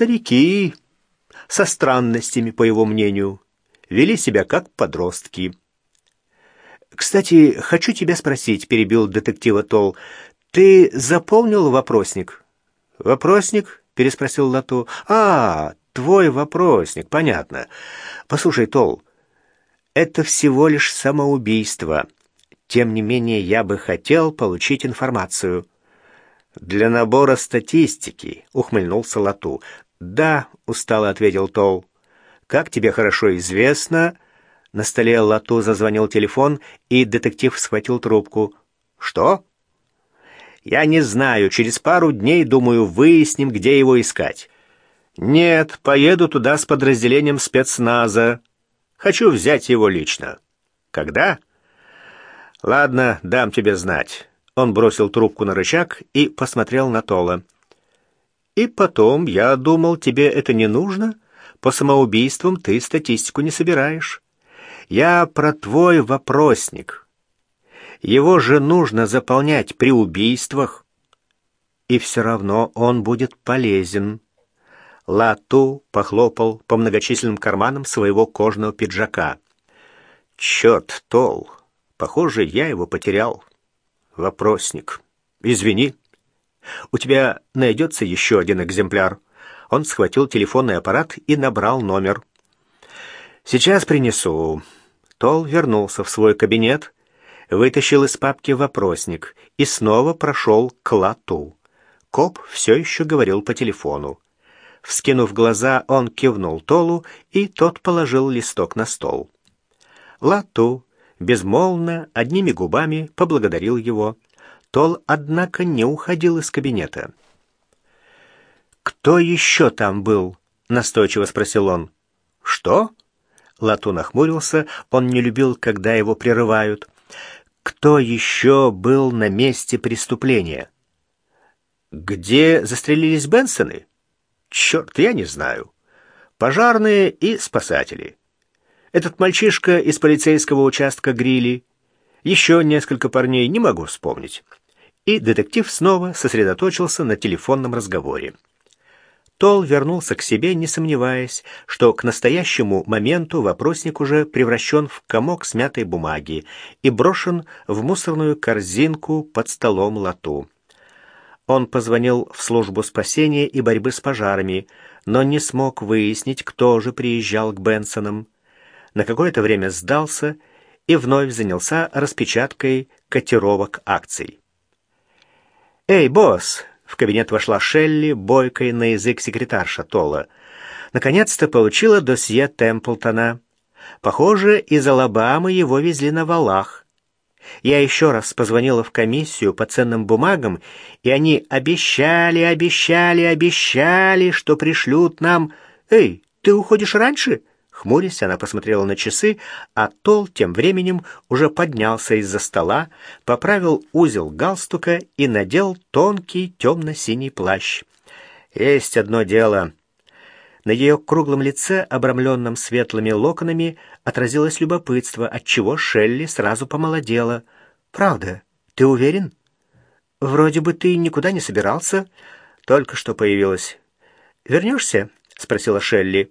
старики, со странностями, по его мнению, вели себя как подростки. «Кстати, хочу тебя спросить», — перебил детектива Тол, — «ты заполнил вопросник?» «Вопросник?» — переспросил Лату. «А, твой вопросник, понятно. Послушай, Тол, это всего лишь самоубийство. Тем не менее, я бы хотел получить информацию». «Для набора статистики», — ухмыльнулся Лату. «Да», — устало ответил Тол. «Как тебе хорошо известно...» На столе Лату зазвонил телефон, и детектив схватил трубку. «Что?» «Я не знаю. Через пару дней, думаю, выясним, где его искать». «Нет, поеду туда с подразделением спецназа. Хочу взять его лично». «Когда?» «Ладно, дам тебе знать». Он бросил трубку на рычаг и посмотрел на Тола. «И потом, я думал, тебе это не нужно. По самоубийствам ты статистику не собираешь. Я про твой вопросник. Его же нужно заполнять при убийствах. И все равно он будет полезен. Лату похлопал по многочисленным карманам своего кожаного пиджака. Черт, Тол, похоже, я его потерял. Вопросник. Извини. У тебя найдется еще один экземпляр. Он схватил телефонный аппарат и набрал номер. Сейчас принесу. Тол вернулся в свой кабинет, вытащил из папки вопросник и снова прошел к лату. Коп все еще говорил по телефону. Вскинув глаза, он кивнул Толу, и тот положил листок на стол. Лату безмолвно, одними губами поблагодарил его. Тол, однако, не уходил из кабинета. «Кто еще там был?» — настойчиво спросил он. «Что?» Лату нахмурился, он не любил, когда его прерывают. Кто еще был на месте преступления? Где застрелились Бенсоны? Черт, я не знаю. Пожарные и спасатели. Этот мальчишка из полицейского участка Грили. Еще несколько парней, не могу вспомнить. И детектив снова сосредоточился на телефонном разговоре. Тол вернулся к себе, не сомневаясь, что к настоящему моменту вопросник уже превращен в комок смятой бумаги и брошен в мусорную корзинку под столом лату. Он позвонил в службу спасения и борьбы с пожарами, но не смог выяснить, кто же приезжал к Бенсонам. На какое-то время сдался и вновь занялся распечаткой котировок акций. «Эй, босс!» В кабинет вошла Шелли, бойкой на язык секретарша Тола. Наконец-то получила досье Темплтона. Похоже, из Алабамы его везли на валах. Я еще раз позвонила в комиссию по ценным бумагам, и они обещали, обещали, обещали, что пришлют нам... Эй, ты уходишь раньше? Хмурясь, она посмотрела на часы, а Тол тем временем уже поднялся из-за стола, поправил узел галстука и надел тонкий темно-синий плащ. «Есть одно дело». На ее круглом лице, обрамленном светлыми локонами, отразилось любопытство, отчего Шелли сразу помолодела. «Правда? Ты уверен?» «Вроде бы ты никуда не собирался. Только что появилась». «Вернешься?» — спросила Шелли.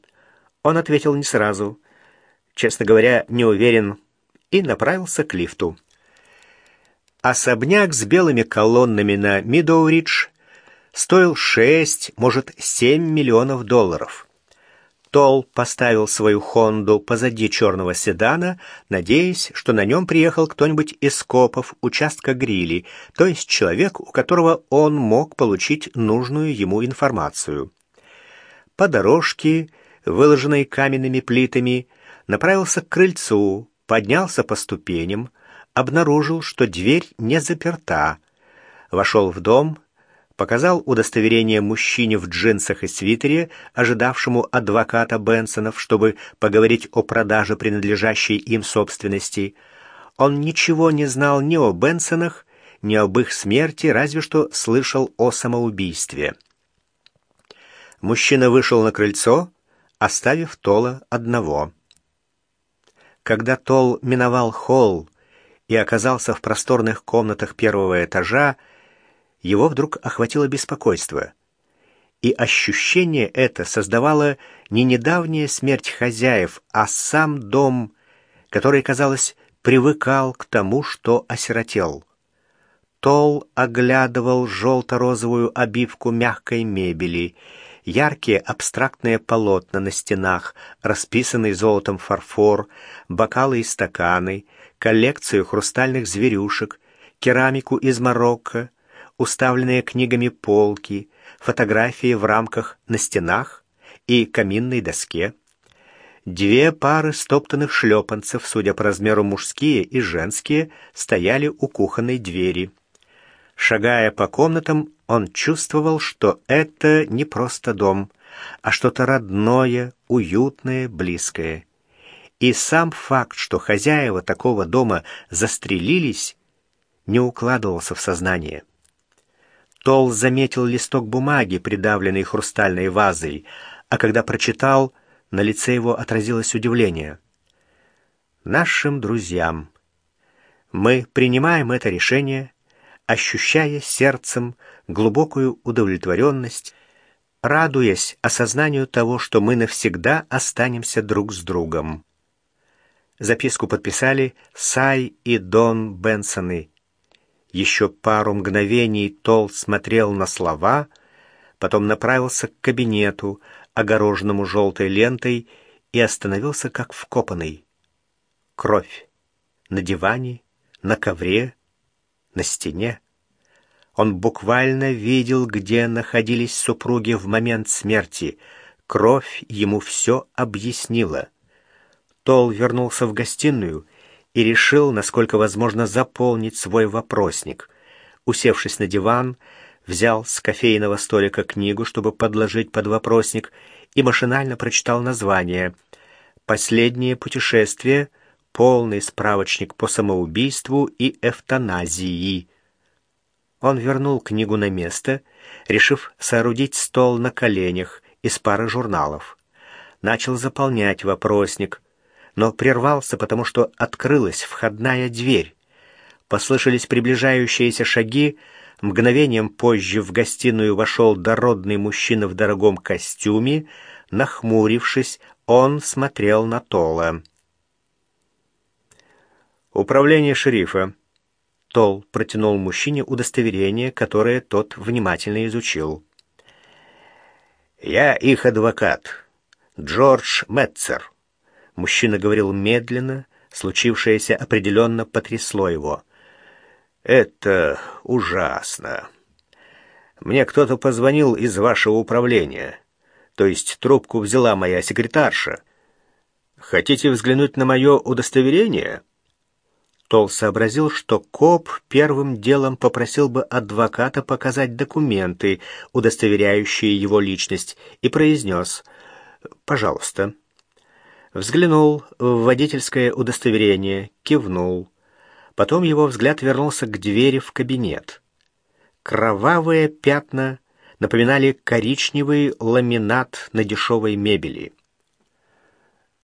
Он ответил не сразу. Честно говоря, не уверен, и направился к лифту. Особняк с белыми колоннами на Мидоуридж стоил 6, может, 7 миллионов долларов. Тол поставил свою «Хонду» позади черного седана, надеясь, что на нем приехал кто-нибудь из копов участка Грили, то есть человек, у которого он мог получить нужную ему информацию. По дорожке выложенной каменными плитами, направился к крыльцу, поднялся по ступеням, обнаружил, что дверь не заперта, вошел в дом, показал удостоверение мужчине в джинсах и свитере, ожидавшему адвоката Бенсонов, чтобы поговорить о продаже принадлежащей им собственности. Он ничего не знал ни о Бенсонах, ни об их смерти, разве что слышал о самоубийстве. Мужчина вышел на крыльцо, оставив Тола одного. Когда Тол миновал холл и оказался в просторных комнатах первого этажа, его вдруг охватило беспокойство. и ощущение это создавало не недавняя смерть хозяев, а сам дом, который, казалось, привыкал к тому, что осиротел. Тол оглядывал желто-розовую обивку мягкой мебели, яркие абстрактные полотна на стенах, расписанный золотом фарфор, бокалы и стаканы, коллекцию хрустальных зверюшек, керамику из Марокко, уставленные книгами полки, фотографии в рамках на стенах и каминной доске. Две пары стоптанных шлепанцев, судя по размеру мужские и женские, стояли у кухонной двери. Шагая по комнатам, он чувствовал, что это не просто дом, а что-то родное, уютное, близкое. И сам факт, что хозяева такого дома застрелились, не укладывался в сознание. Тол заметил листок бумаги, придавленный хрустальной вазой, а когда прочитал, на лице его отразилось удивление. «Нашим друзьям. Мы принимаем это решение ощущая сердцем глубокую удовлетворенность, радуясь осознанию того, что мы навсегда останемся друг с другом. Записку подписали Сай и Дон Бенсоны. Еще пару мгновений Тол смотрел на слова, потом направился к кабинету, огороженному желтой лентой, и остановился как вкопанный. Кровь. На диване, на ковре, на стене. Он буквально видел, где находились супруги в момент смерти. Кровь ему все объяснила. Тол вернулся в гостиную и решил, насколько возможно, заполнить свой вопросник. Усевшись на диван, взял с кофейного столика книгу, чтобы подложить под вопросник, и машинально прочитал название «Последнее путешествие», полный справочник по самоубийству и эвтаназии. Он вернул книгу на место, решив соорудить стол на коленях из пары журналов. Начал заполнять вопросник, но прервался, потому что открылась входная дверь. Послышались приближающиеся шаги, мгновением позже в гостиную вошел дородный мужчина в дорогом костюме, нахмурившись, он смотрел на Тола. «Управление шерифа», Тол протянул мужчине удостоверение, которое тот внимательно изучил. «Я их адвокат, Джордж Метцер». Мужчина говорил медленно, случившееся определенно потрясло его. «Это ужасно. Мне кто-то позвонил из вашего управления, то есть трубку взяла моя секретарша. Хотите взглянуть на мое удостоверение?» Тол сообразил, что коп первым делом попросил бы адвоката показать документы, удостоверяющие его личность, и произнес «Пожалуйста». Взглянул в водительское удостоверение, кивнул. Потом его взгляд вернулся к двери в кабинет. Кровавые пятна напоминали коричневый ламинат на дешевой мебели.